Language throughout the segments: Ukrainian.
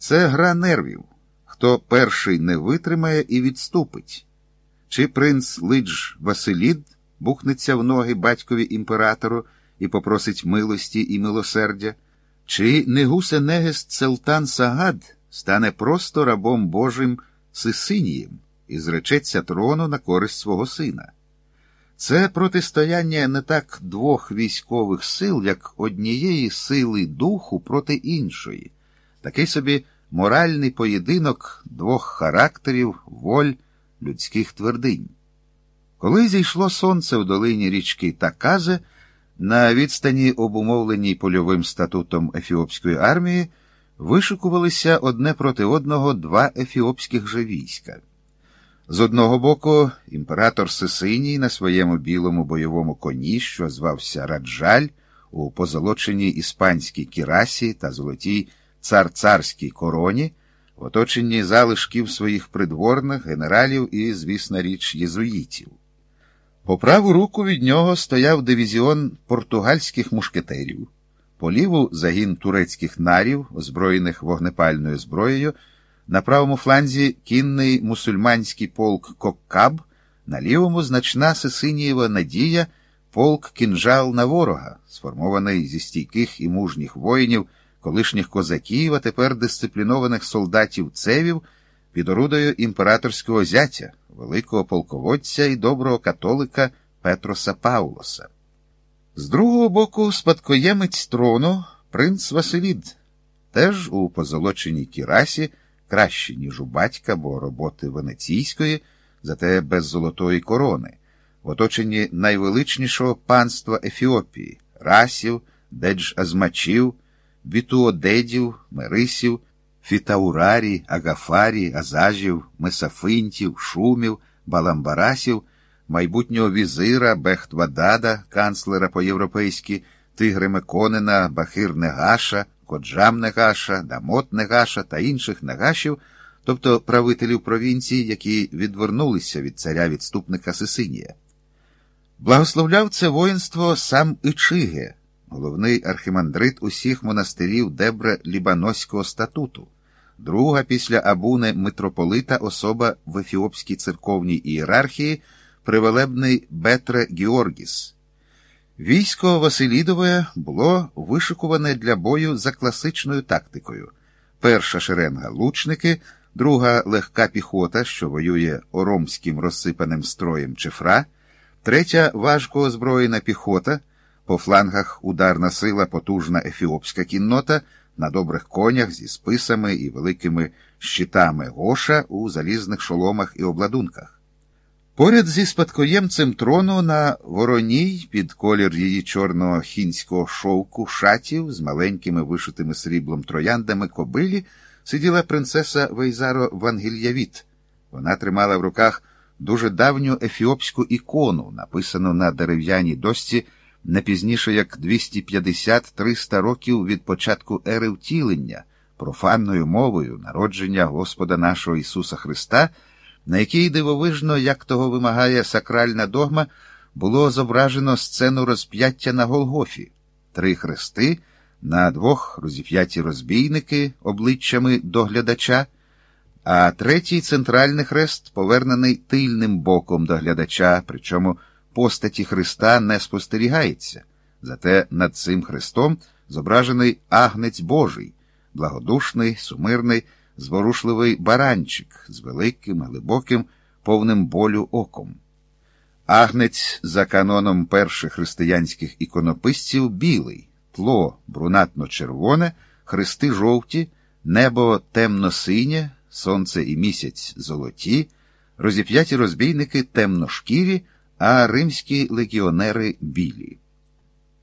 Це гра нервів. Хто перший не витримає і відступить. Чи принц Лидж Василід бухнеться в ноги батькові імператору і попросить милості і милосердя, чи Негусе Негес Целтан Сагад стане просто рабом Божим Сисинієм і зречеться трону на користь свого сина. Це протистояння не так двох військових сил, як однієї сили духу проти іншої, такий собі моральний поєдинок двох характерів, воль, людських твердинь. Коли зійшло сонце в долині річки Таказе, на відстані, обумовленій польовим статутом ефіопської армії, вишикувалися одне проти одного два ефіопських же війська. З одного боку, імператор Сисиній на своєму білому бойовому коні, що звався Раджаль, у позолоченій іспанській кірасі та золотій цар-царській короні, в оточенні залишків своїх придворних генералів і, звісна річ, єзуїтів. По праву руку від нього стояв дивізіон португальських мушкетерів, по ліву загін турецьких нарів, озброєних вогнепальною зброєю, на правому фланзі кінний мусульманський полк Коккаб, на лівому значна Сесинієва надія, полк кінжал на ворога, сформований зі стійких і мужніх воїнів, колишніх козаків, а тепер дисциплінованих солдатів цевів під орудою імператорського зятя, великого полководця і доброго католика Петроса Паулоса. З другого боку, спадкоємець трону принц Василід, теж у позолоченій кірасі, краще, ніж у батька, бо роботи венеційської, зате без золотої корони, в оточенні найвеличнішого панства Ефіопії, расів, Дедж-Азмачів, Бітуодедів, Мерисів, Фітаурарі, Агафарі, Азажів, Месафинтів, Шумів, Баламбарасів, майбутнього візира Бехтвадада, канцлера по-європейськи, Тигри Меконена, Бахир Негаша, Коджам Негаша, Дамот Негаша та інших негашів, тобто правителів провінції, які відвернулися від царя відступника Сисинія. Благословляв це воїнство сам Ічиге, головний архімандрит усіх монастирів Дебре Лібаноського статуту, друга після Абуне митрополита особа в ефіопській церковній ієрархії, привелебний Бетре Георгіс. Військо Василідове було вишикуване для бою за класичною тактикою. Перша шеренга лучники, друга легка піхота, що воює оромським розсипаним строєм чифра, третя важко озброєна піхота, по флангах ударна сила, потужна ефіопська кіннота, на добрих конях зі списами і великими щитами гоша у залізних шоломах і обладунках. Поряд зі спадкоємцем трону на вороній під колір її чорного хінського шовку шатів з маленькими вишитими сріблом трояндами кобилі сиділа принцеса Вейзаро Вангільявіт. Вона тримала в руках дуже давню ефіопську ікону, написану на дерев'яній дошці не пізніше як 250-300 років від початку ери втілення, профанною мовою народження Господа нашого Ісуса Христа на якій дивовижно, як того вимагає сакральна догма, було зображено сцену розп'яття на Голгофі, три хрести, на двох розіп'яті розбійники обличчями до глядача, а третій центральний хрест повернений тильним боком до глядача, причому постаті Христа не спостерігається. Зате над цим хрестом зображений агнець Божий, благодушний, сумирний зворушливий баранчик з великим, глибоким, повним болю оком. Агнець за каноном перших християнських іконописців білий, тло брунатно-червоне, хрести жовті, небо темно-синє, сонце і місяць золоті, розіп'яті розбійники темно-шкірі, а римські легіонери білі.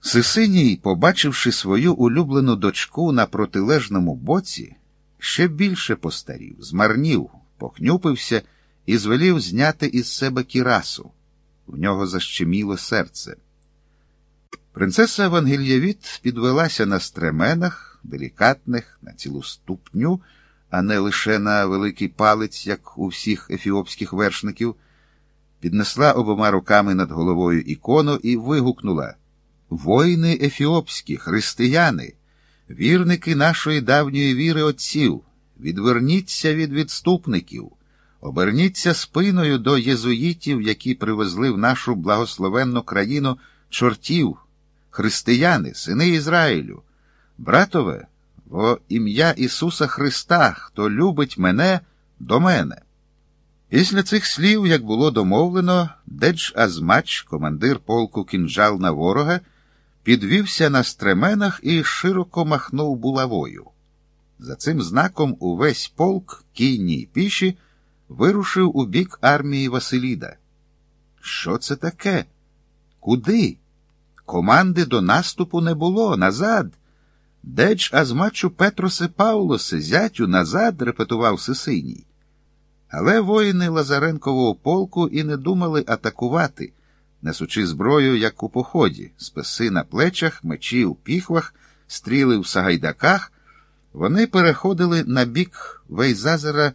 Сисиній, побачивши свою улюблену дочку на протилежному боці, ще більше постарів, змарнів, похнюпився і звелів зняти із себе кірасу. В нього защеміло серце. Принцеса Евангелєвіт підвелася на стременах, делікатних, на цілу ступню, а не лише на великий палець, як у всіх ефіопських вершників, піднесла обома руками над головою ікону і вигукнула Воїни ефіопські, християни! вірники нашої давньої віри отців, відверніться від відступників, оберніться спиною до єзуїтів, які привезли в нашу благословенну країну чортів, християни, сини Ізраїлю. Братове, во ім'я Ісуса Христа, хто любить мене до мене. Після цих слів, як було домовлено, Дедж Азмач, командир полку кінжал на ворога, підвівся на стременах і широко махнув булавою. За цим знаком увесь полк, кінні й піші, вирушив у бік армії Василіда. Що це таке? Куди? Команди до наступу не було, назад. Дедж Азмачу Петросе Паулосе, зятю, назад, репетував Сисиній. Але воїни Лазаренкового полку і не думали атакувати, несучи зброю, як у поході, списи на плечах, мечі у піхвах, стріли в сагайдаках, вони переходили на бік Вейзазера